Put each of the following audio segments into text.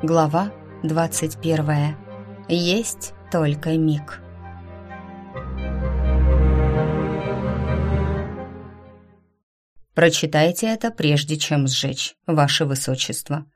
Глава 21. Есть только миг. Прочитайте это прежде чем сжечь, ваше высочество.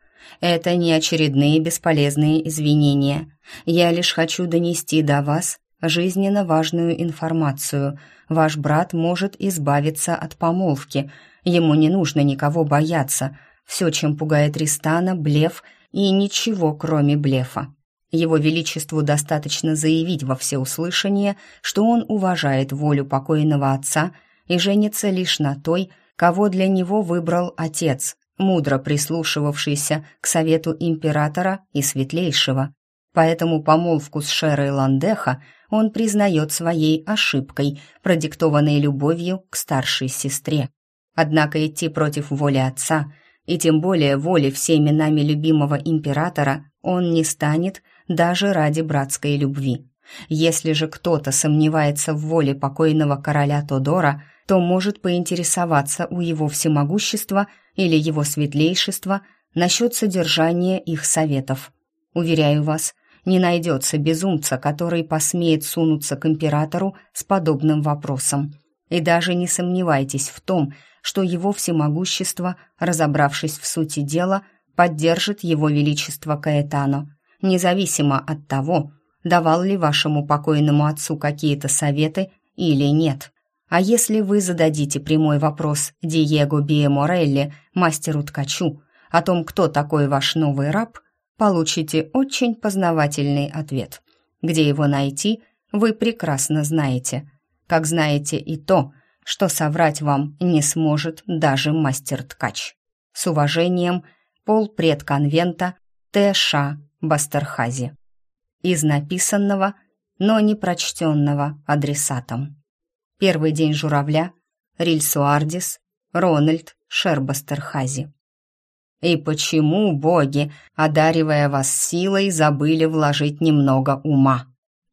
Это не очередные бесполезные извинения. Я лишь хочу донести до вас жизненно важную информацию. Ваш брат может избавиться от помолвки. Ему не нужно никого бояться. Все, чем пугает Ристана, блеф – и ничего, кроме блефа. Его Величеству достаточно заявить во всеуслышание, что он уважает волю покойного отца и женится лишь на той, кого для него выбрал отец, мудро прислушивавшийся к совету императора и светлейшего. Поэтому помолвку с Шерой Ландеха он признает своей ошибкой, продиктованной любовью к старшей сестре. Однако идти против воли отца и тем более воли всеми нами любимого императора он не станет даже ради братской любви. Если же кто-то сомневается в воле покойного короля Тодора, то может поинтересоваться у его всемогущества или его светлейшества насчет содержания их советов. Уверяю вас, не найдется безумца, который посмеет сунуться к императору с подобным вопросом. И даже не сомневайтесь в том, что его всемогущество, разобравшись в сути дела, поддержит его величество Каэтано, независимо от того, давал ли вашему покойному отцу какие-то советы или нет. А если вы зададите прямой вопрос Диего Биеморелли, мастеру-ткачу, о том, кто такой ваш новый раб, получите очень познавательный ответ. Где его найти, вы прекрасно знаете. Как знаете и то, что соврать вам не сможет даже мастер-ткач. С уважением, полпред конвента Т.Ш. Бастерхази. Из написанного, но не прочтенного адресатом. Первый день журавля, Рильсуардис, Рональд Шербастерхази. И почему боги, одаривая вас силой, забыли вложить немного ума?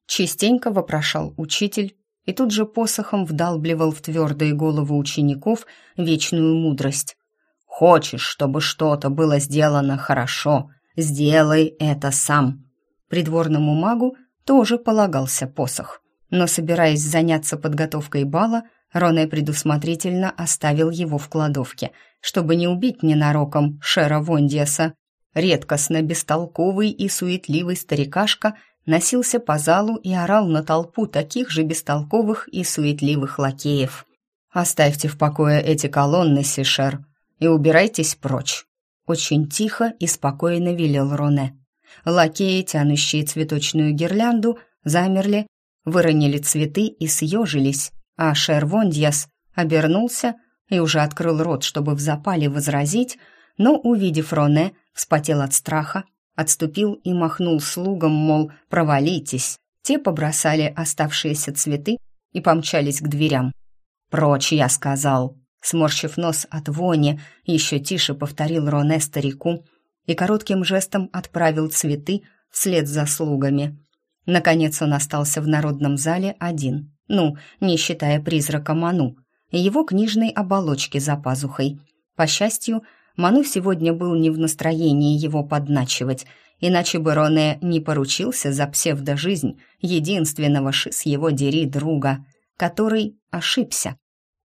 Частенько вопрошал учитель, и тут же посохом вдалбливал в твердые головы учеников вечную мудрость. «Хочешь, чтобы что-то было сделано хорошо, сделай это сам». Придворному магу тоже полагался посох. Но, собираясь заняться подготовкой бала, Роне предусмотрительно оставил его в кладовке, чтобы не убить ненароком Шера Вондиаса. Редкостно бестолковый и суетливый старикашка носился по залу и орал на толпу таких же бестолковых и суетливых лакеев. «Оставьте в покое эти колонны, Сишер, и убирайтесь прочь», — очень тихо и спокойно велел Роне. Лакеи, тянущие цветочную гирлянду, замерли, выронили цветы и съежились, а Шер Вондьяс обернулся и уже открыл рот, чтобы в запале возразить, но, увидев Роне, вспотел от страха отступил и махнул слугам, мол, провалитесь. Те побросали оставшиеся цветы и помчались к дверям. «Прочь, я сказал!» Сморщив нос от вони, еще тише повторил Роне старику и коротким жестом отправил цветы вслед за слугами. Наконец он остался в народном зале один, ну, не считая призрака Ману, и его книжной оболочки за пазухой. По счастью, Ману сегодня был не в настроении его подначивать, иначе бы Роне не поручился за псевдожизнь единственного шиз его дери друга, который ошибся.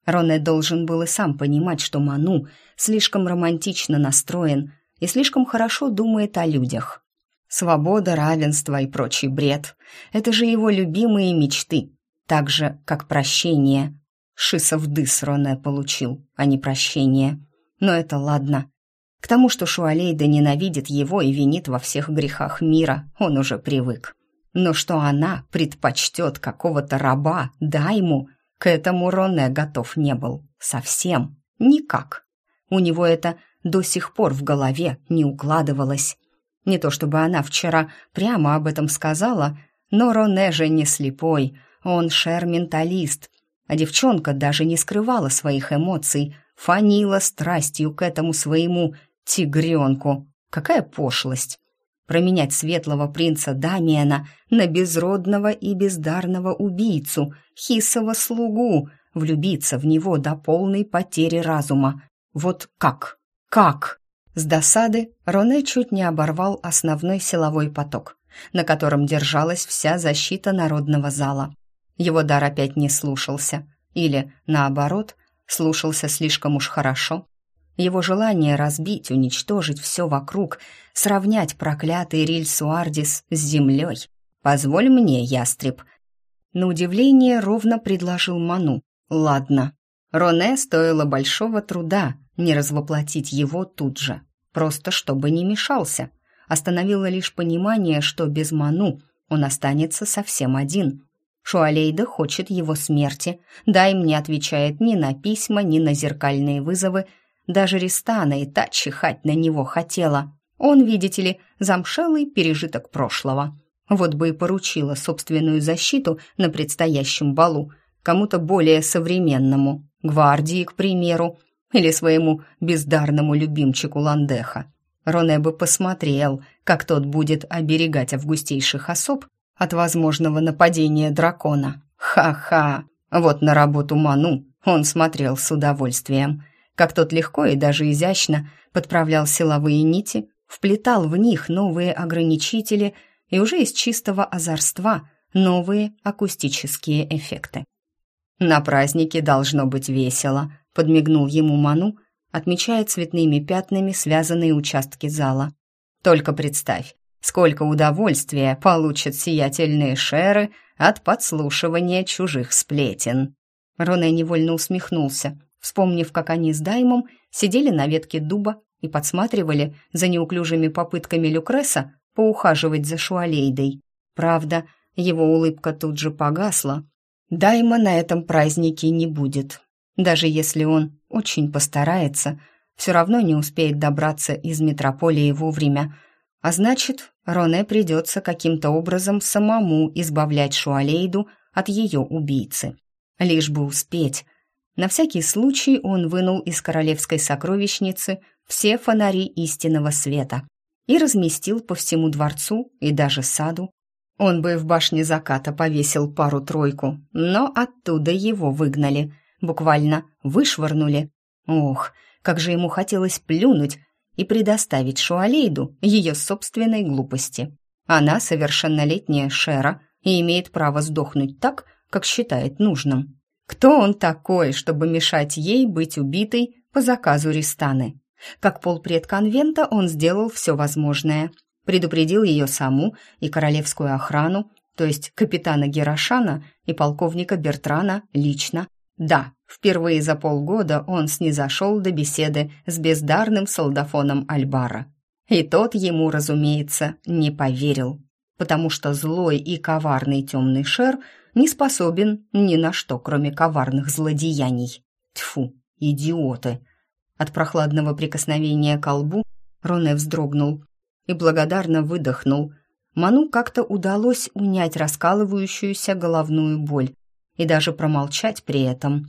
Роне должен был и сам понимать, что Ману слишком романтично настроен и слишком хорошо думает о людях. Свобода, равенство и прочий бред — это же его любимые мечты, так же, как прощение. Шисов дыс Роне получил, а не прощение — но это ладно. К тому, что Шуалейда ненавидит его и винит во всех грехах мира, он уже привык. Но что она предпочтет какого-то раба, да ему, к этому Роне готов не был. Совсем. Никак. У него это до сих пор в голове не укладывалось. Не то чтобы она вчера прямо об этом сказала, но Роне же не слепой, он шер-менталист. А девчонка даже не скрывала своих эмоций, фанила страстью к этому своему тигренку. Какая пошлость! Променять светлого принца Дамиена на безродного и бездарного убийцу, хисова слугу, влюбиться в него до полной потери разума. Вот как? Как? С досады Роне чуть не оборвал основной силовой поток, на котором держалась вся защита народного зала. Его дар опять не слушался, или, наоборот, слушался слишком уж хорошо. Его желание разбить, уничтожить все вокруг, сравнять проклятый Риль Суардис с землей. «Позволь мне, ястреб!» На удивление ровно предложил Ману. «Ладно». Роне стоило большого труда не развоплотить его тут же, просто чтобы не мешался. Остановило лишь понимание, что без Ману он останется совсем один. Шуалейда хочет его смерти, да им не отвечает ни на письма, ни на зеркальные вызовы, даже Ристана и та чихать на него хотела. Он, видите ли, замшелый пережиток прошлого. Вот бы и поручила собственную защиту на предстоящем балу кому-то более современному, гвардии, к примеру, или своему бездарному любимчику Ландеха. Роне бы посмотрел, как тот будет оберегать августейших особ от возможного нападения дракона. Ха-ха! Вот на работу Ману он смотрел с удовольствием, как тот легко и даже изящно подправлял силовые нити, вплетал в них новые ограничители и уже из чистого озорства новые акустические эффекты. «На празднике должно быть весело», — подмигнул ему Ману, отмечая цветными пятнами связанные участки зала. «Только представь, сколько удовольствия получат сиятельные шеры от подслушивания чужих сплетен». Роне невольно усмехнулся, вспомнив, как они с Даймом сидели на ветке дуба и подсматривали за неуклюжими попытками Люкреса поухаживать за Шуалейдой. Правда, его улыбка тут же погасла. Дайма на этом празднике не будет. Даже если он очень постарается, все равно не успеет добраться из метрополии вовремя. А значит, Роне придется каким-то образом самому избавлять Шуалейду от ее убийцы. Лишь бы успеть. На всякий случай он вынул из королевской сокровищницы все фонари истинного света и разместил по всему дворцу и даже саду. Он бы в башне заката повесил пару-тройку, но оттуда его выгнали, буквально вышвырнули. Ох, как же ему хотелось плюнуть и предоставить Шуалейду ее собственной глупости. Она совершеннолетняя Шера и имеет право сдохнуть так, как считает нужным. Кто он такой, чтобы мешать ей быть убитой по заказу Ристаны? Как полпред конвента он сделал все возможное. Предупредил ее саму и королевскую охрану, то есть капитана Герошана и полковника Бертрана лично. Да, впервые за полгода он снизошел до беседы с бездарным солдафоном Альбара. И тот ему, разумеется, не поверил, потому что злой и коварный темный шер не способен ни на что, кроме коварных злодеяний. Тьфу, идиоты! От прохладного прикосновения к колбу Роне вздрогнул и благодарно выдохнул. Ману как-то удалось унять раскалывающуюся головную боль и даже промолчать при этом.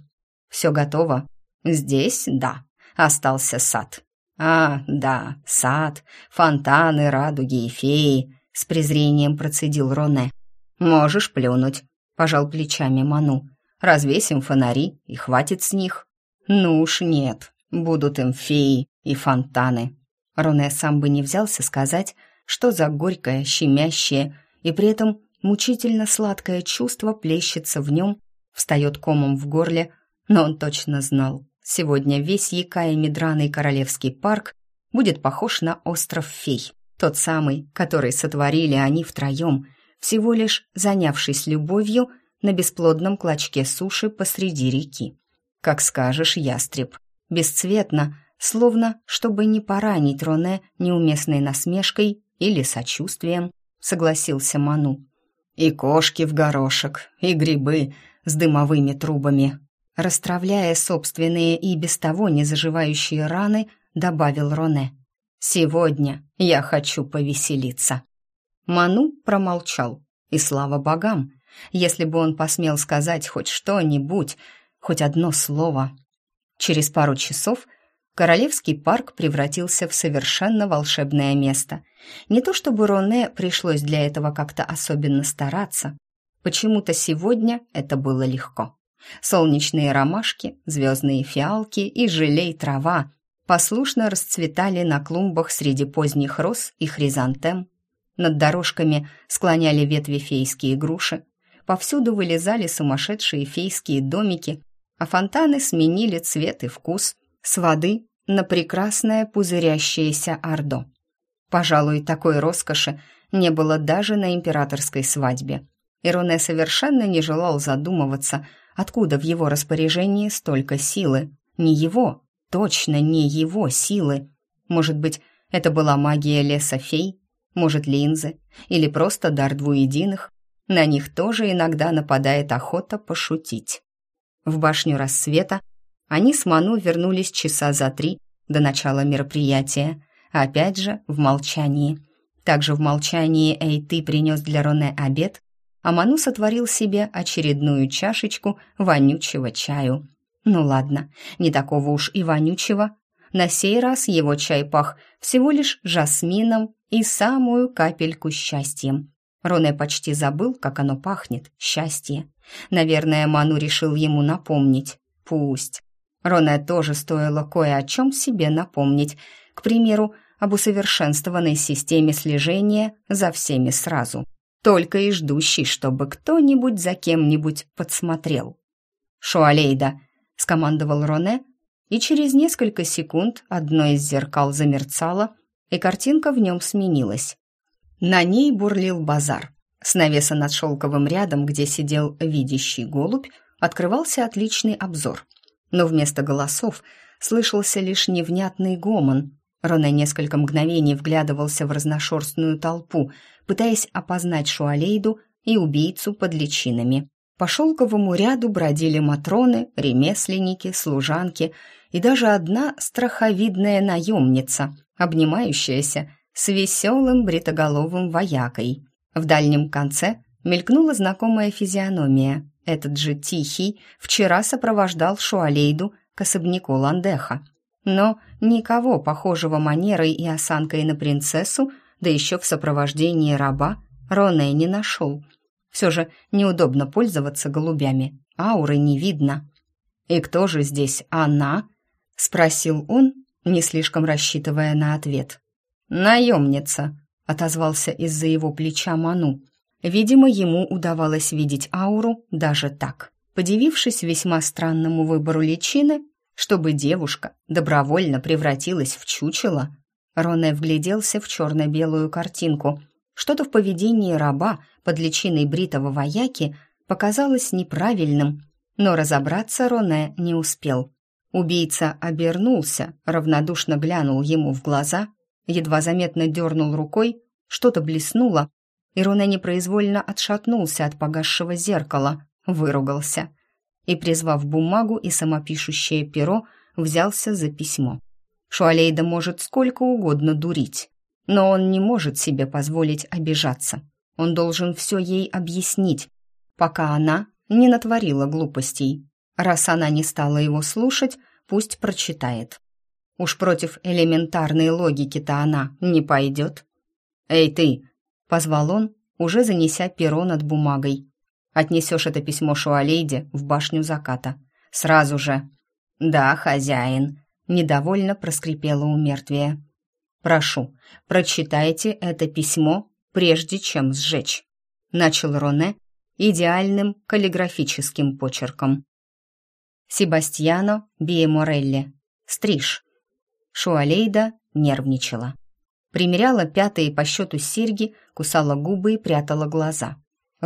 «Все готово?» «Здесь, да. Остался сад». «А, да, сад, фонтаны, радуги и феи», — с презрением процедил Роне. «Можешь плюнуть», — пожал плечами Ману. «Развесим фонари, и хватит с них». «Ну уж нет, Будут им феи и фонтаны. Роне сам бы не взялся сказать, что за горькое, щемящее и при этом мучительно сладкое чувство плещется в нем, встает комом в горле, но он точно знал. Сегодня весь якаемый драный королевский парк будет похож на остров фей, тот самый, который сотворили они втроем, всего лишь занявшись любовью на бесплодном клочке суши посреди реки. «Как скажешь, ястреб», бесцветно, словно чтобы не поранить Роне неуместной насмешкой или сочувствием, согласился Ману. И кошки в горошек, и грибы с дымовыми трубами. Расстравляя собственные и без того не заживающие раны, добавил Роне. «Сегодня я хочу повеселиться». Ману промолчал, и слава богам, если бы он посмел сказать хоть что-нибудь, хоть одно слово, Через пару часов Королевский парк превратился в совершенно волшебное место. Не то чтобы Роне пришлось для этого как-то особенно стараться. Почему-то сегодня это было легко. Солнечные ромашки, звездные фиалки и желей трава. послушно расцветали на клумбах среди поздних роз и хризантем. Над дорожками склоняли ветви фейские груши. Повсюду вылезали сумасшедшие фейские домики, а фонтаны сменили цвет и вкус с воды на прекрасное пузырящееся ордо. Пожалуй, такой роскоши не было даже на императорской свадьбе. Ироне совершенно не желал задумываться, откуда в его распоряжении столько силы. Не его, точно не его силы. Может быть, это была магия леса фей, может, линзы, или просто дар двуединых. На них тоже иногда нападает охота пошутить. В башню рассвета они с Ману вернулись часа за три до начала мероприятия, опять же в молчании. Также в молчании Эйты принес для Роне обед, а Ману сотворил себе очередную чашечку вонючего чаю. Ну ладно, не такого уж и вонючего. На сей раз его чай пах всего лишь жасмином и самую капельку счастьем. Роне почти забыл, как оно пахнет, счастье. Наверное, Ману решил ему напомнить. Пусть. Роне тоже стоило кое о чем себе напомнить. К примеру, об усовершенствованной системе слежения за всеми сразу. Только и ждущий, чтобы кто-нибудь за кем-нибудь подсмотрел. «Шуалейда!» — скомандовал Роне, и через несколько секунд одно из зеркал замерцало, и картинка в нем сменилась. На ней бурлил базар. С навеса над шелковым рядом, где сидел видящий голубь, открывался отличный обзор. Но вместо голосов слышался лишь невнятный гомон. Роне несколько мгновений вглядывался в разношерстную толпу, пытаясь опознать Шуалейду и убийцу под личинами. По шелковому ряду бродили матроны, ремесленники, служанки и даже одна страховидная наемница, обнимающаяся с веселым бритоголовым воякой. В дальнем конце мелькнула знакомая физиономия. Этот же Тихий вчера сопровождал Шуалейду к особняку Ландеха. Но никого похожего манерой и осанкой на принцессу, да еще в сопровождении раба, Роне не нашел. Все же неудобно пользоваться голубями, ауры не видно. «И кто же здесь она?» — спросил он, не слишком рассчитывая на ответ. «Наемница», — отозвался из-за его плеча Ману. Видимо, ему удавалось видеть ауру даже так. Подивившись весьма странному выбору личины, чтобы девушка добровольно превратилась в чучело, Роне вгляделся в черно-белую картинку. Что-то в поведении раба под личиной бритого вояки показалось неправильным, но разобраться Роне не успел. Убийца обернулся, равнодушно глянул ему в глаза, едва заметно дернул рукой, что-то блеснуло, и Роне непроизвольно отшатнулся от погасшего зеркала, выругался и, призвав бумагу и самопишущее перо, взялся за письмо. Шуалейда может сколько угодно дурить, но он не может себе позволить обижаться. Он должен все ей объяснить, пока она не натворила глупостей. Раз она не стала его слушать, пусть прочитает. Уж против элементарной логики-то она не пойдет. «Эй, ты!» — позвал он, уже занеся перо над бумагой. «Отнесешь это письмо Шуалейде в башню заката. Сразу же!» «Да, хозяин!» — недовольно проскрипело у мертвия. «Прошу, прочитайте это письмо, прежде чем сжечь», — начал Роне идеальным каллиграфическим почерком. Себастьяно Биеморелли. Стриж. Шуалейда нервничала. Примеряла пятые по счету серьги, кусала губы и прятала глаза.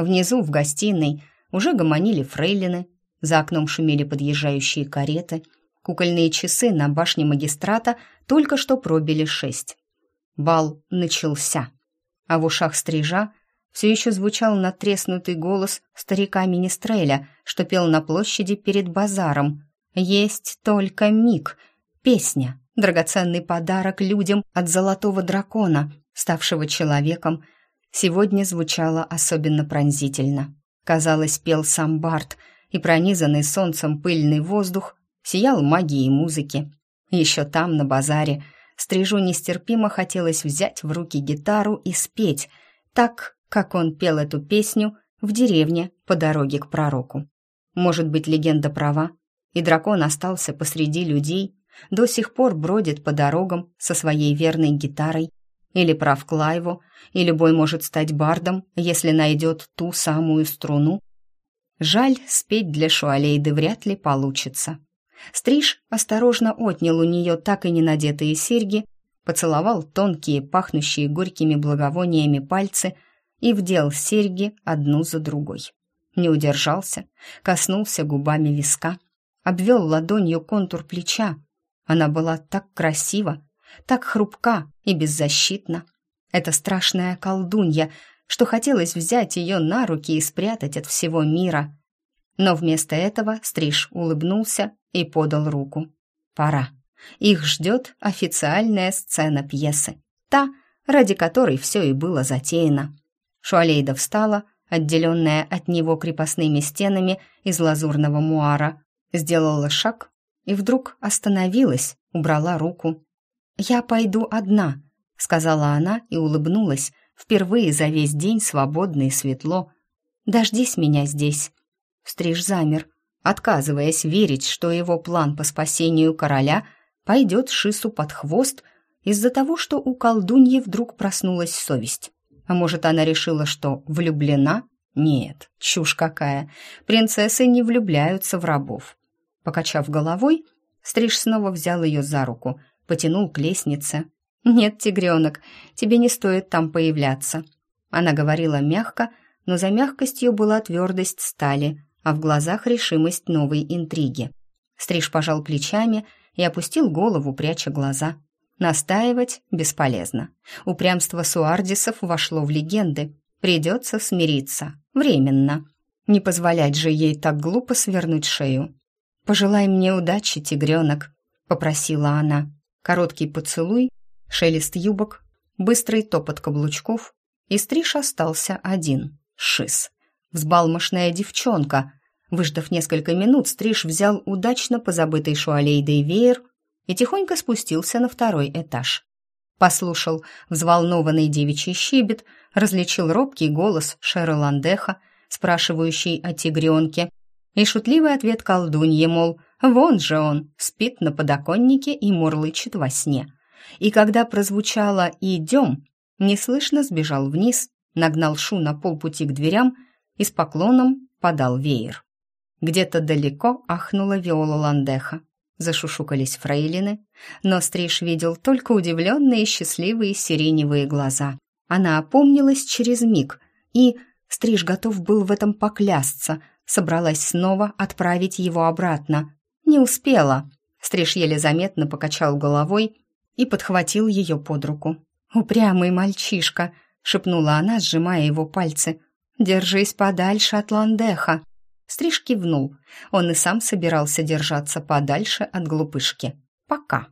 Внизу, в гостиной, уже гомонили фрейлины, за окном шумели подъезжающие кареты, кукольные часы на башне магистрата только что пробили шесть. Бал начался, а в ушах стрижа все еще звучал натреснутый голос старика Министреля, что пел на площади перед базаром. «Есть только миг», песня, драгоценный подарок людям от золотого дракона, ставшего человеком, сегодня звучала особенно пронзительно. Казалось, пел сам Барт, и пронизанный солнцем пыльный воздух сиял магией музыки. Еще там, на базаре, Стрижу нестерпимо хотелось взять в руки гитару и спеть, так, как он пел эту песню в деревне по дороге к пророку. Может быть, легенда права, и дракон остался посреди людей, до сих пор бродит по дорогам со своей верной гитарой, или прав Клайву, и любой может стать бардом, если найдет ту самую струну. Жаль, спеть для Шуалейды вряд ли получится. Стриж осторожно отнял у нее так и не надетые серьги, поцеловал тонкие, пахнущие горькими благовониями пальцы и вдел серьги одну за другой. Не удержался, коснулся губами виска, обвел ладонью контур плеча. Она была так красива, так хрупка и беззащитна. Это страшная колдунья, что хотелось взять ее на руки и спрятать от всего мира. Но вместо этого Стриж улыбнулся и подал руку. Пора. Их ждет официальная сцена пьесы. Та, ради которой все и было затеяно. Шуалейда встала, отделенная от него крепостными стенами из лазурного муара, сделала шаг и вдруг остановилась, убрала руку. «Я пойду одна», — сказала она и улыбнулась, впервые за весь день свободно и светло. «Дождись меня здесь». Стриж замер, отказываясь верить, что его план по спасению короля пойдет Шису под хвост из-за того, что у колдуньи вдруг проснулась совесть. А может, она решила, что влюблена? Нет, чушь какая. Принцессы не влюбляются в рабов. Покачав головой, Стриж снова взял ее за руку, потянул к лестнице. «Нет, тигренок, тебе не стоит там появляться». Она говорила мягко, но за мягкостью была твердость стали, а в глазах решимость новой интриги. Стриж пожал плечами и опустил голову, пряча глаза. Настаивать бесполезно. Упрямство суардисов вошло в легенды. Придется смириться. Временно. Не позволять же ей так глупо свернуть шею. «Пожелай мне удачи, тигренок», — попросила она. Короткий поцелуй, шелест юбок, быстрый топот каблучков, и стриж остался один. Шиз. Взбалмошная девчонка. Выждав несколько минут, стриж взял удачно позабытый шуалейдой веер и тихонько спустился на второй этаж. Послушал взволнованный девичий щебет, различил робкий голос Шеры Ландеха, спрашивающий о тигренке, и шутливый ответ колдуньи, мол, вон же он, спит на подоконнике и мурлычет во сне. И когда прозвучало «идем», неслышно сбежал вниз, нагнал Шу на полпути к дверям и с поклоном подал веер. Где-то далеко ахнула Виола Ландеха. Зашушукались фрейлины, но Стриж видел только удивленные счастливые сиреневые глаза. Она опомнилась через миг, и Стриж готов был в этом поклясться, собралась снова отправить его обратно. Не успела. Стриж еле заметно покачал головой и подхватил ее под руку. «Упрямый мальчишка», — шепнула она, сжимая его пальцы. «Держись подальше от Ландеха». Стриж кивнул. Он и сам собирался держаться подальше от глупышки. Пока.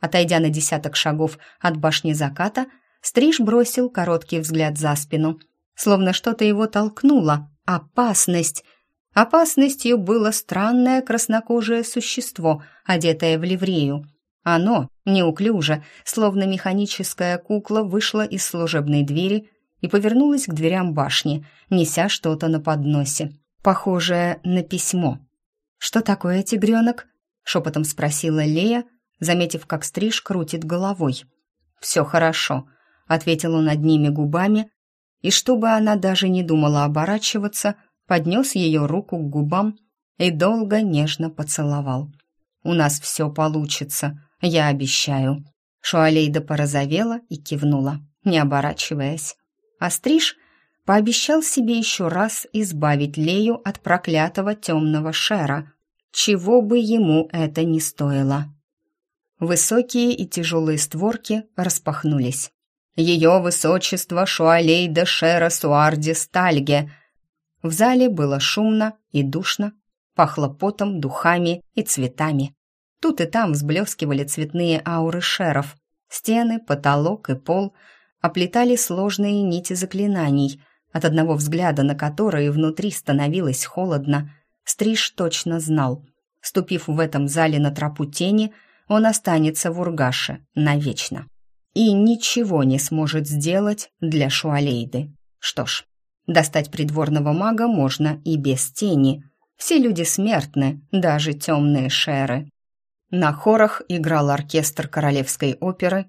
Отойдя на десяток шагов от башни заката, Стриж бросил короткий взгляд за спину. Словно что-то его толкнуло. Опасность! Опасностью было странное краснокожее существо, одетое в ливрею. Оно, неуклюже, словно механическая кукла, вышло из служебной двери и повернулось к дверям башни, неся что-то на подносе похожее на письмо. «Что такое, тигренок?» — шепотом спросила Лея, заметив, как стриж крутит головой. «Все хорошо», — ответил он одними губами, и чтобы она даже не думала оборачиваться, поднес ее руку к губам и долго нежно поцеловал. «У нас все получится, я обещаю». Шуалейда порозовела и кивнула, не оборачиваясь. А стриж пообещал себе еще раз избавить Лею от проклятого темного шера, чего бы ему это ни стоило. Высокие и тяжелые створки распахнулись. «Ее высочество Шуалейда Шера Суарди Стальге!» В зале было шумно и душно, пахло потом, духами и цветами. Тут и там взблескивали цветные ауры шеров. Стены, потолок и пол оплетали сложные нити заклинаний — от одного взгляда на которые внутри становилось холодно, Стриж точно знал. Ступив в этом зале на тропу тени, он останется в Ургаше навечно. И ничего не сможет сделать для Шуалейды. Что ж, достать придворного мага можно и без тени. Все люди смертны, даже темные шеры. На хорах играл оркестр королевской оперы.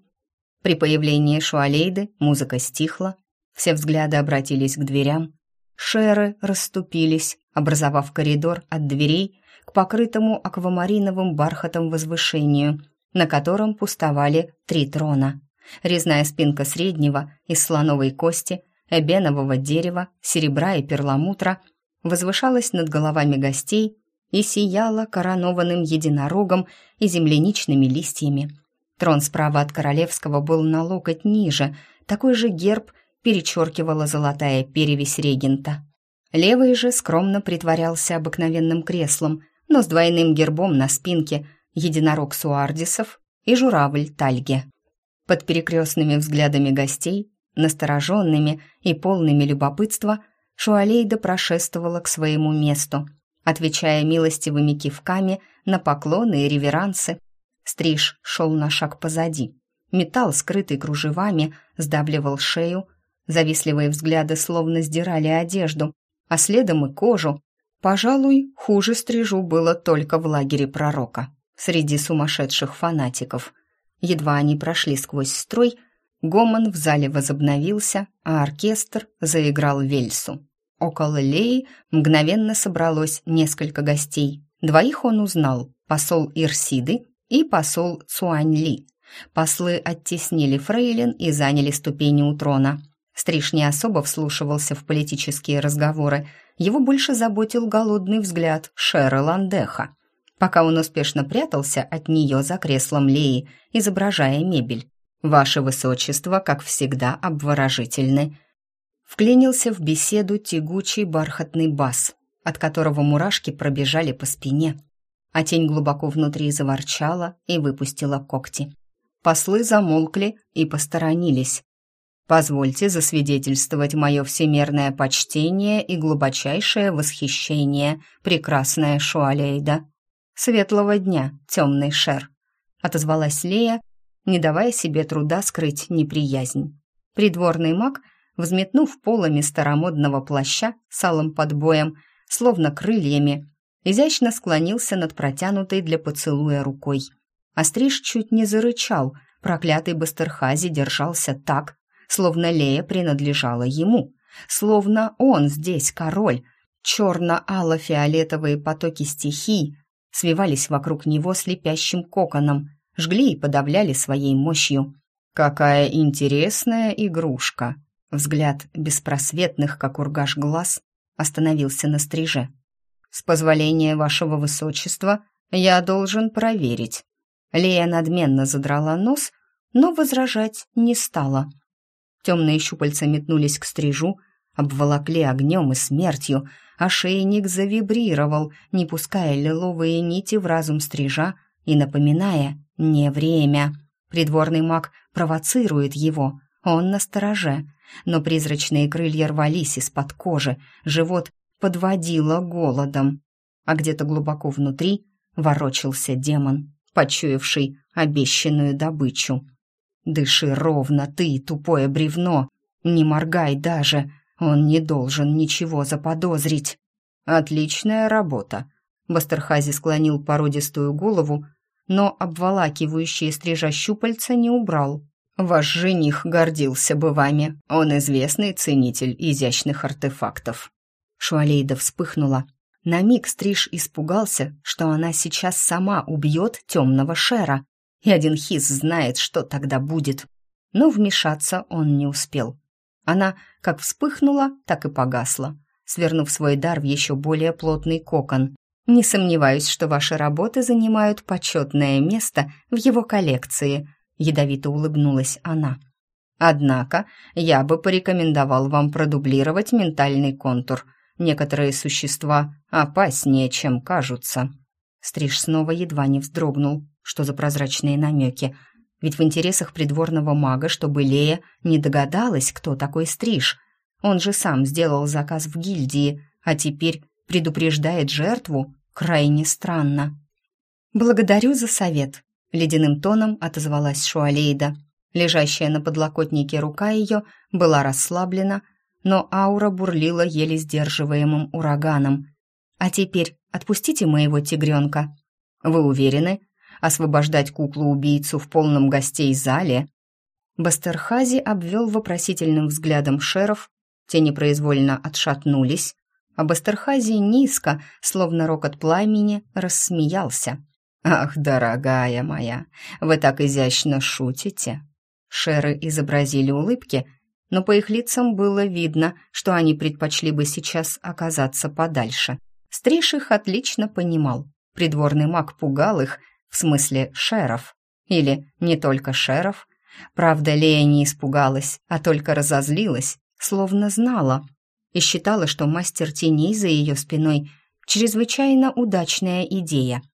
При появлении Шуалейды музыка стихла, все взгляды обратились к дверям. Шеры расступились, образовав коридор от дверей к покрытому аквамариновым бархатом возвышению, на котором пустовали три трона. Резная спинка среднего из слоновой кости, эбенового дерева, серебра и перламутра возвышалась над головами гостей и сияла коронованным единорогом и земляничными листьями. Трон справа от королевского был на локоть ниже, такой же герб перечеркивала золотая перевесь регента. Левый же скромно притворялся обыкновенным креслом, но с двойным гербом на спинке единорог Суардисов и журавль Тальге. Под перекрестными взглядами гостей, настороженными и полными любопытства, Шуалейда прошествовала к своему месту, отвечая милостивыми кивками на поклоны и реверансы. Стриж шел на шаг позади. Металл, скрытый кружевами, сдавливал шею, Завистливые взгляды словно сдирали одежду, а следом и кожу. Пожалуй, хуже стрижу было только в лагере пророка, среди сумасшедших фанатиков. Едва они прошли сквозь строй, гомон в зале возобновился, а оркестр заиграл вельсу. Около Леи мгновенно собралось несколько гостей. Двоих он узнал – посол Ирсиды и посол Цуаньли. Послы оттеснили фрейлин и заняли ступени у трона – Стриж не особо вслушивался в политические разговоры, его больше заботил голодный взгляд Шера Ландеха, пока он успешно прятался от нее за креслом Леи, изображая мебель. «Ваше высочество, как всегда, обворожительны». Вклинился в беседу тягучий бархатный бас, от которого мурашки пробежали по спине, а тень глубоко внутри заворчала и выпустила когти. Послы замолкли и посторонились, Позвольте засвидетельствовать мое всемерное почтение и глубочайшее восхищение, прекрасная Шуалейда. Светлого дня, темный шер, отозвалась Лея, не давая себе труда скрыть неприязнь. Придворный маг, взметнув полами старомодного плаща с алым подбоем, словно крыльями, изящно склонился над протянутой для поцелуя рукой. Астриж чуть не зарычал, проклятый Бастерхази держался так, словно Лея принадлежала ему, словно он здесь король. Черно-ало-фиолетовые потоки стихий свивались вокруг него слепящим коконом, жгли и подавляли своей мощью. «Какая интересная игрушка!» Взгляд беспросветных, как ургаш глаз, остановился на стриже. «С позволения вашего высочества я должен проверить». Лея надменно задрала нос, но возражать не стала – Темные щупальца метнулись к стрижу, обволокли огнем и смертью, а шейник завибрировал, не пуская лиловые нити в разум стрижа и напоминая «не время». Придворный маг провоцирует его, он на стороже, но призрачные крылья рвались из-под кожи, живот подводило голодом, а где-то глубоко внутри ворочался демон, почуявший обещанную добычу. «Дыши ровно, ты, тупое бревно! Не моргай даже! Он не должен ничего заподозрить!» «Отличная работа!» Бастерхази склонил породистую голову, но обволакивающие стрижа щупальца не убрал. «Ваш жених гордился бы вами. Он известный ценитель изящных артефактов». Шуалейда вспыхнула. На миг Стриж испугался, что она сейчас сама убьет темного шера, и один хис знает, что тогда будет. Но вмешаться он не успел. Она как вспыхнула, так и погасла, свернув свой дар в еще более плотный кокон. «Не сомневаюсь, что ваши работы занимают почетное место в его коллекции», — ядовито улыбнулась она. «Однако я бы порекомендовал вам продублировать ментальный контур. Некоторые существа опаснее, чем кажутся». Стриж снова едва не вздрогнул. Что за прозрачные намеки? Ведь в интересах придворного мага, чтобы Лея не догадалась, кто такой Стриж. Он же сам сделал заказ в гильдии, а теперь предупреждает жертву. Крайне странно. «Благодарю за совет», — ледяным тоном отозвалась Шуалейда. Лежащая на подлокотнике рука ее была расслаблена, но аура бурлила еле сдерживаемым ураганом. «А теперь отпустите моего тигренка». «Вы уверены?» освобождать куклу-убийцу в полном гостей зале. Бастерхази обвел вопросительным взглядом шеров, те непроизвольно отшатнулись, а Бастерхази низко, словно рокот пламени, рассмеялся. «Ах, дорогая моя, вы так изящно шутите!» Шеры изобразили улыбки, но по их лицам было видно, что они предпочли бы сейчас оказаться подальше. Стриж их отлично понимал. Придворный маг пугал их, в смысле шеров. Или не только шеров. Правда, Лея не испугалась, а только разозлилась, словно знала. И считала, что мастер теней за ее спиной — чрезвычайно удачная идея —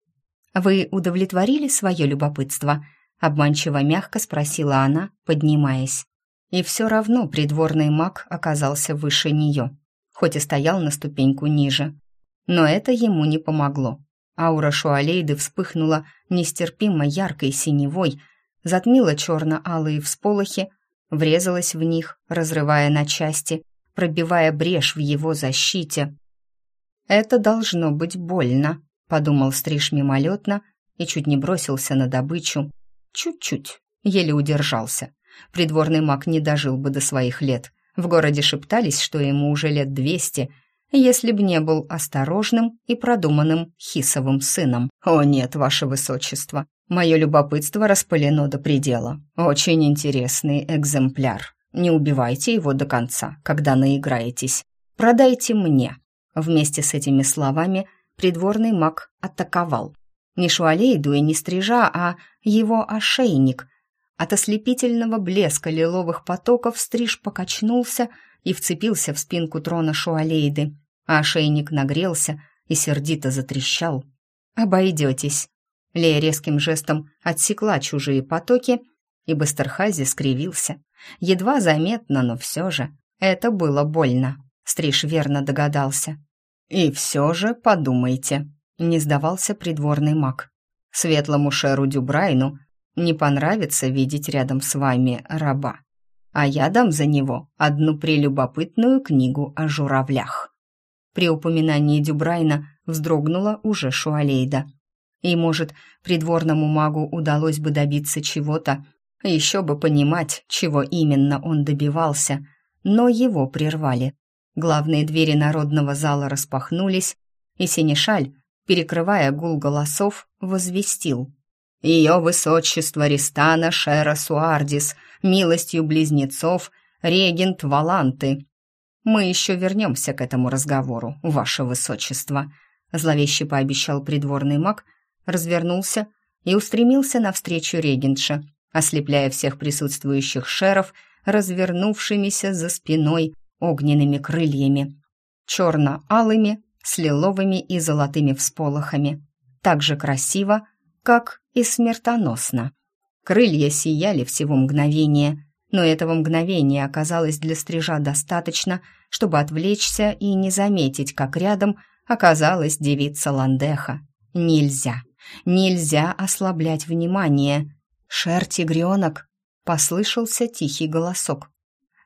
«Вы удовлетворили свое любопытство?» — обманчиво мягко спросила она, поднимаясь. И все равно придворный маг оказался выше нее, хоть и стоял на ступеньку ниже. Но это ему не помогло. Аура Шуалейды вспыхнула нестерпимо яркой синевой, затмила черно-алые всполохи, врезалась в них, разрывая на части, пробивая брешь в его защите. «Это должно быть больно», подумал Стриж мимолетно и чуть не бросился на добычу. Чуть-чуть, еле удержался. Придворный маг не дожил бы до своих лет. В городе шептались, что ему уже лет двести, если б не был осторожным и продуманным хисовым сыном. «О нет, ваше высочество, мое любопытство распылено до предела. Очень интересный экземпляр. Не убивайте его до конца, когда наиграетесь. Продайте мне». Вместе с этими словами придворный маг атаковал. Не Шуалейду и не стрижа, а его ошейник. От ослепительного блеска лиловых потоков стриж покачнулся и вцепился в спинку трона Шуалейды, а ошейник нагрелся и сердито затрещал. «Обойдетесь». Лея резким жестом отсекла чужие потоки, и Бастерхази скривился. Едва заметно, но все же. Это было больно. Стриж верно догадался. «И все же подумайте», — не сдавался придворный маг. «Светлому Шеру Дюбрайну не понравится видеть рядом с вами раба, а я дам за него одну прелюбопытную книгу о журавлях». При упоминании Дюбрайна вздрогнула уже Шуалейда. И, может, придворному магу удалось бы добиться чего-то, еще бы понимать, чего именно он добивался, но его прервали. Главные двери народного зала распахнулись, и Синишаль, перекрывая гул голосов, возвестил. «Ее высочество Ристана Шера Суардис, милостью близнецов, регент Валанты». «Мы еще вернемся к этому разговору, ваше высочество», зловеще пообещал придворный маг, развернулся и устремился навстречу регентше, ослепляя всех присутствующих шеров, развернувшимися за спиной огненными крыльями, черно-алыми, с лиловыми и золотыми всполохами, так же красиво, как и смертоносно. Крылья сияли всего мгновение, но этого мгновения оказалось для стрижа достаточно, чтобы отвлечься и не заметить, как рядом оказалась девица Ландеха. Нельзя, нельзя ослаблять внимание. «Шер-тигренок!» — послышался тихий голосок.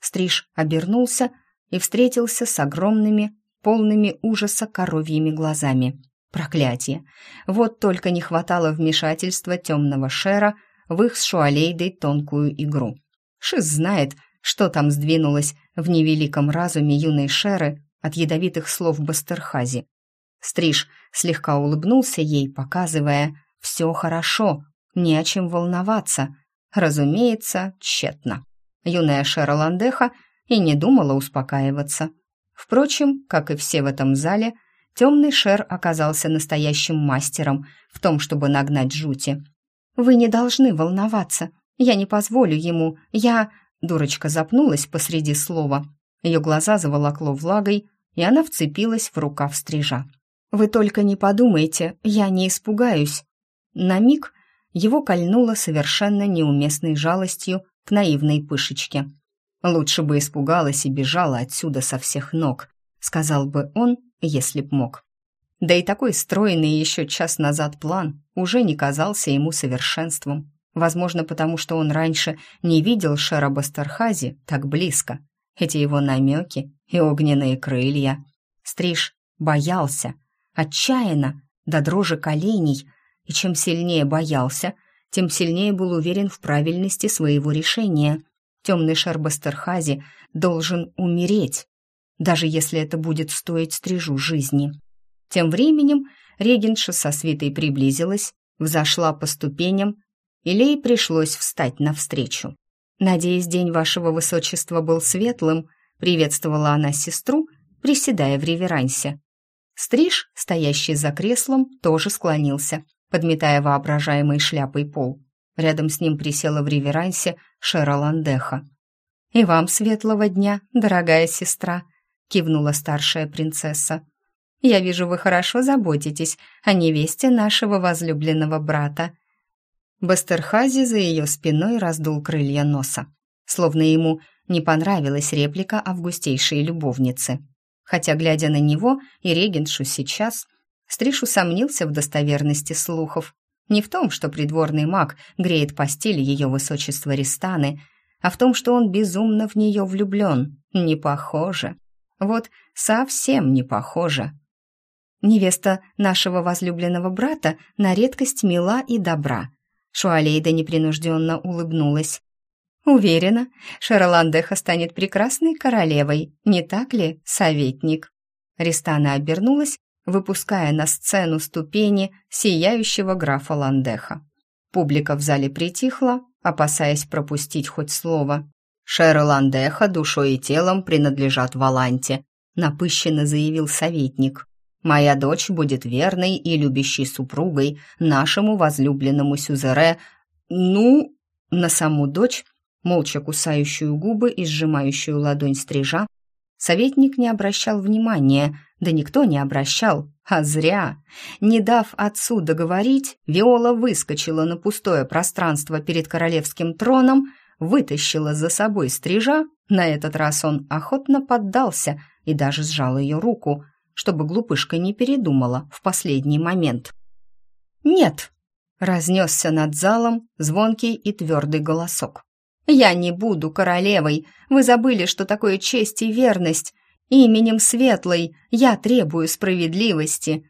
Стриж обернулся и встретился с огромными, полными ужаса коровьими глазами. Проклятие! Вот только не хватало вмешательства темного шера в их с Шуалейдой тонкую игру. Шиз знает, что там сдвинулось в невеликом разуме юной Шеры от ядовитых слов Бастерхази. Стриж слегка улыбнулся ей, показывая «все хорошо, не о чем волноваться». Разумеется, тщетно. Юная Шера Ландеха и не думала успокаиваться. Впрочем, как и все в этом зале, темный шер оказался настоящим мастером в том, чтобы нагнать жути. «Вы не должны волноваться. Я не позволю ему. Я...» Дурочка запнулась посреди слова. Ее глаза заволокло влагой, и она вцепилась в рукав стрижа. «Вы только не подумайте, я не испугаюсь». На миг его кольнуло совершенно неуместной жалостью к наивной пышечке. Лучше бы испугалась и бежала отсюда со всех ног, сказал бы он, если б мог. Да и такой стройный еще час назад план уже не казался ему совершенством. Возможно, потому что он раньше не видел Шера Бастерхази так близко. Эти его намеки и огненные крылья. Стриж боялся, отчаянно, до дрожи коленей, И чем сильнее боялся, тем сильнее был уверен в правильности своего решения. Темный Шербастерхази должен умереть, даже если это будет стоить стрижу жизни. Тем временем регенша со свитой приблизилась, взошла по ступеням, и Лей пришлось встать навстречу. «Надеюсь, день вашего высочества был светлым», — приветствовала она сестру, приседая в реверансе. Стриж, стоящий за креслом, тоже склонился, подметая воображаемой шляпой пол. Рядом с ним присела в реверансе Шера Ландеха. «И вам светлого дня, дорогая сестра», — кивнула старшая принцесса. «Я вижу, вы хорошо заботитесь о невесте нашего возлюбленного брата». Бастерхази за ее спиной раздул крылья носа, словно ему не понравилась реплика августейшей любовницы. Хотя, глядя на него и регеншу сейчас, Стриж усомнился в достоверности слухов. Не в том, что придворный маг греет постель ее высочества Ристаны, а в том, что он безумно в нее влюблен. Не похоже. Вот совсем не похоже. Невеста нашего возлюбленного брата на редкость мила и добра. Шуалейда непринужденно улыбнулась. Уверена, Шарландеха станет прекрасной королевой, не так ли, советник? Ристана обернулась, выпуская на сцену ступени сияющего графа Ландеха. Публика в зале притихла, опасаясь пропустить хоть слово. «Шера Ландеха душой и телом принадлежат Валанте», напыщенно заявил советник. «Моя дочь будет верной и любящей супругой нашему возлюбленному Сюзере, ну, на саму дочь молча кусающую губы и сжимающую ладонь стрижа, советник не обращал внимания, да никто не обращал, а зря. Не дав отцу договорить, Виола выскочила на пустое пространство перед королевским троном, вытащила за собой стрижа, на этот раз он охотно поддался и даже сжал ее руку, чтобы глупышка не передумала в последний момент. «Нет!» — разнесся над залом звонкий и твердый голосок. «Я не буду королевой. Вы забыли, что такое честь и верность. Именем Светлой я требую справедливости».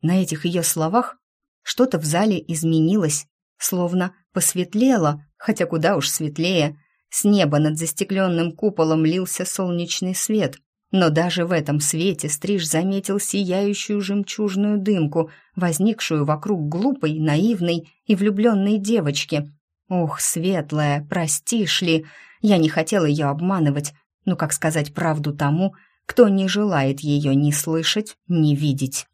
На этих ее словах что-то в зале изменилось, словно посветлело, хотя куда уж светлее. С неба над застекленным куполом лился солнечный свет, но даже в этом свете Стриж заметил сияющую жемчужную дымку, возникшую вокруг глупой, наивной и влюбленной девочки, Ох, светлая, простишь ли, я не хотела ее обманывать, но как сказать правду тому, кто не желает ее ни слышать, ни видеть.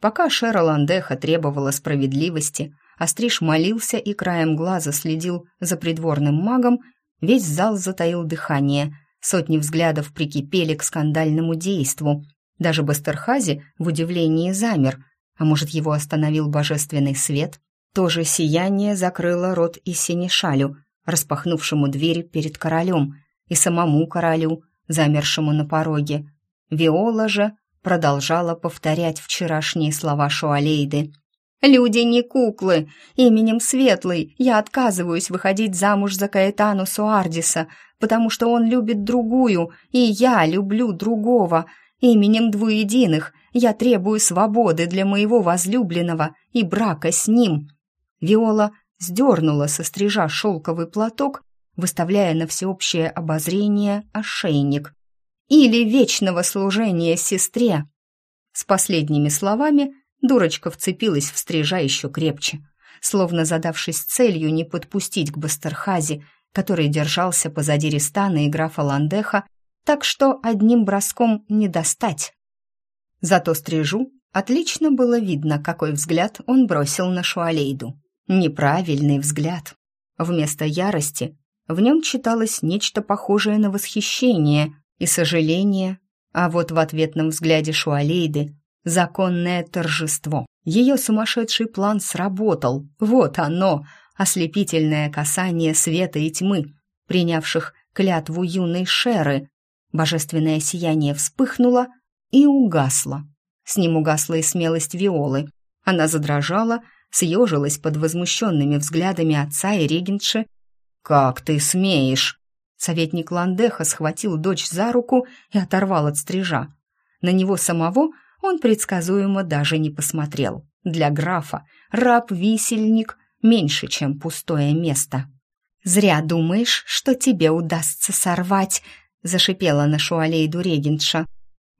Пока Шера Ландеха требовала справедливости, а Стриж молился и краем глаза следил за придворным магом, весь зал затаил дыхание, сотни взглядов прикипели к скандальному действу. Даже Бастерхази в удивлении замер, а может, его остановил божественный свет? То же сияние закрыло рот и синешалю, распахнувшему двери перед королем, и самому королю, замершему на пороге. Виола же продолжала повторять вчерашние слова Шуалейды. «Люди не куклы. Именем Светлый я отказываюсь выходить замуж за Каэтану Суардиса, потому что он любит другую, и я люблю другого. Именем двуединых я требую свободы для моего возлюбленного и брака с ним. Виола сдернула со стрижа шелковый платок, выставляя на всеобщее обозрение ошейник. «Или вечного служения сестре!» С последними словами дурочка вцепилась в стрижа еще крепче, словно задавшись целью не подпустить к Бастерхазе, который держался позади Ристана и графа Ландеха, так что одним броском не достать. Зато стрижу отлично было видно, какой взгляд он бросил на Шуалейду. Неправильный взгляд. Вместо ярости в нем читалось нечто похожее на восхищение и сожаление, а вот в ответном взгляде Шуалейды законное торжество. Ее сумасшедший план сработал. Вот оно, ослепительное касание света и тьмы, принявших клятву юной Шеры. Божественное сияние вспыхнуло и угасло. С ним угасла и смелость Виолы. Она задрожала съежилась под возмущенными взглядами отца и регентши. «Как ты смеешь!» Советник Ландеха схватил дочь за руку и оторвал от стрижа. На него самого он предсказуемо даже не посмотрел. Для графа раб-висельник меньше, чем пустое место. «Зря думаешь, что тебе удастся сорвать», — зашипела на Шуалейду регентша.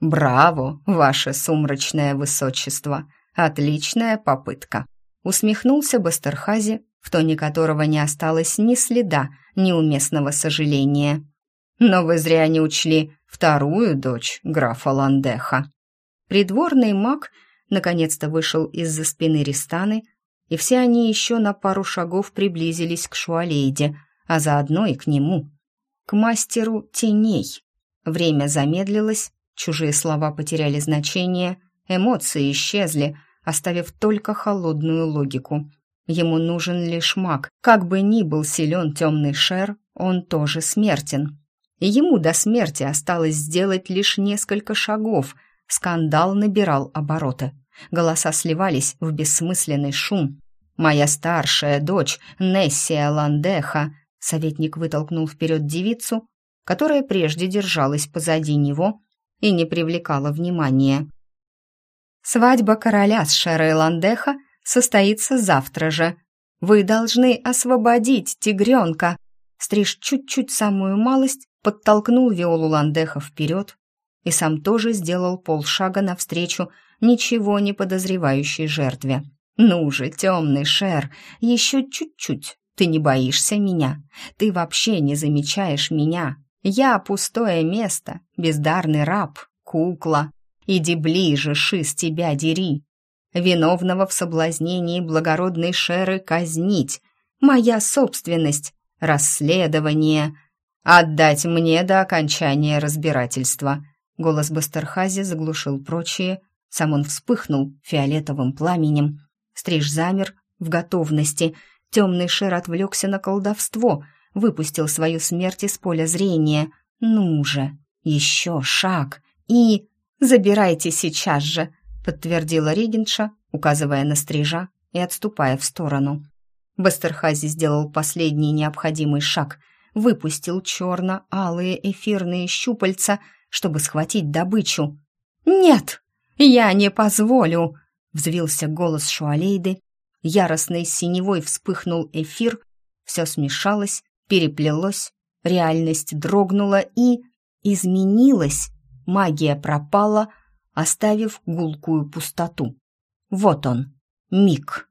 «Браво, ваше сумрачное высочество! Отличная попытка!» Усмехнулся Бастерхази, в тоне которого не осталось ни следа неуместного сожаления. «Но вы зря не учли вторую дочь графа Ландеха». Придворный маг наконец-то вышел из-за спины Ристаны, и все они еще на пару шагов приблизились к Шуалейде, а заодно и к нему, к мастеру теней. Время замедлилось, чужие слова потеряли значение, эмоции исчезли, оставив только холодную логику. Ему нужен лишь маг. Как бы ни был силен темный шер, он тоже смертен. И ему до смерти осталось сделать лишь несколько шагов. Скандал набирал обороты. Голоса сливались в бессмысленный шум. «Моя старшая дочь, Нессия Ландеха», советник вытолкнул вперед девицу, которая прежде держалась позади него и не привлекала внимания. «Свадьба короля с Шерой Ландеха состоится завтра же. Вы должны освободить тигренка!» Стриж чуть-чуть самую малость подтолкнул Виолу Ландеха вперед и сам тоже сделал полшага навстречу ничего не подозревающей жертве. «Ну же, темный шер, еще чуть-чуть. Ты не боишься меня. Ты вообще не замечаешь меня. Я пустое место, бездарный раб, кукла. Иди ближе, шиз тебя дери. Виновного в соблазнении благородной шеры казнить. Моя собственность. Расследование. Отдать мне до окончания разбирательства». Голос Бастерхази заглушил прочие, сам он вспыхнул фиолетовым пламенем. Стриж замер в готовности. Темный шер отвлекся на колдовство, выпустил свою смерть из поля зрения. «Ну же, еще шаг и...» «Забирайте сейчас же», — подтвердила регентша, указывая на стрижа и отступая в сторону. Бастерхази сделал последний необходимый шаг, выпустил черно-алые эфирные щупальца, чтобы схватить добычу. «Нет!» «Я не позволю!» — взвился голос Шуалейды. Яростной синевой вспыхнул эфир, все смешалось, переплелось, реальность дрогнула и... изменилась. Магия пропала, оставив гулкую пустоту. Вот он, миг.